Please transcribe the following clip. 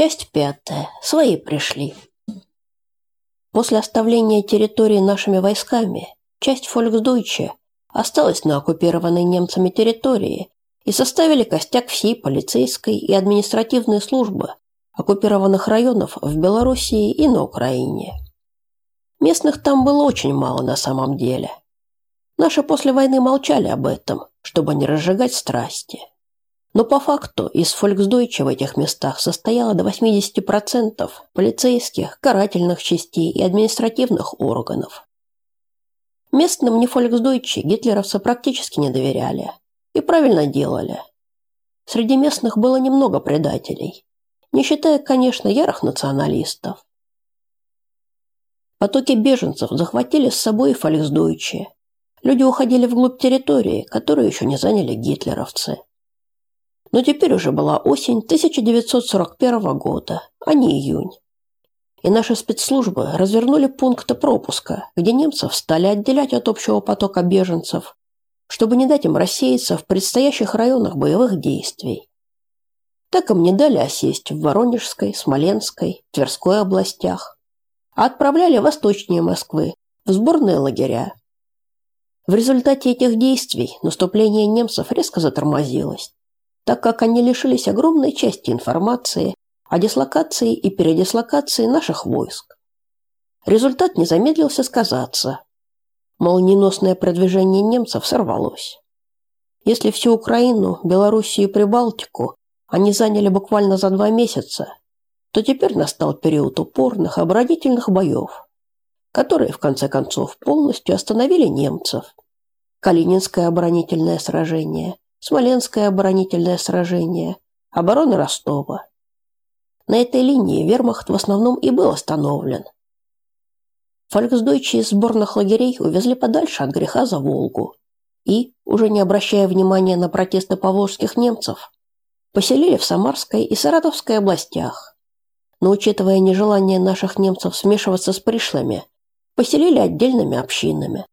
Часть пятая. Свои пришли. После оставления территории нашими войсками, часть Фольксдойче осталась на оккупированной немцами территории и составили костяк всей полицейской и административной службы оккупированных районов в Белоруссии и на Украине. Местных там было очень мало на самом деле. Наши после войны молчали об этом, чтобы не разжигать страсти. Но по факту из фольксдойча в этих местах состояло до 80% полицейских, карательных частей и административных органов. Местным не фольксдойчи гитлеровцы практически не доверяли. И правильно делали. Среди местных было немного предателей. Не считая, конечно, ярых националистов. Потоки беженцев захватили с собой и фольксдойчи. Люди уходили вглубь территории, которую еще не заняли гитлеровцы. Но теперь уже была осень 1941 года, а не июнь. И наши спецслужбы развернули пункты пропуска, где немцев стали отделять от общего потока беженцев, чтобы не дать им рассеяться в предстоящих районах боевых действий. Так им не дали осесть в Воронежской, Смоленской, Тверской областях, а отправляли восточнее Москвы, в сборные лагеря. В результате этих действий наступление немцев резко затормозилось так как они лишились огромной части информации о дислокации и передислокации наших войск. Результат не замедлился сказаться. Молниеносное продвижение немцев сорвалось. Если всю Украину, Белоруссию и Прибалтику они заняли буквально за два месяца, то теперь настал период упорных оборонительных боев, которые, в конце концов, полностью остановили немцев. Калининское оборонительное сражение, Смоленское оборонительное сражение, оборона Ростова. На этой линии вермахт в основном и был остановлен. Фольксдойчи из сборных лагерей увезли подальше от греха за Волгу и, уже не обращая внимания на протесты поволжских немцев, поселили в Самарской и Саратовской областях. Но учитывая нежелание наших немцев смешиваться с пришлыми, поселили отдельными общинами.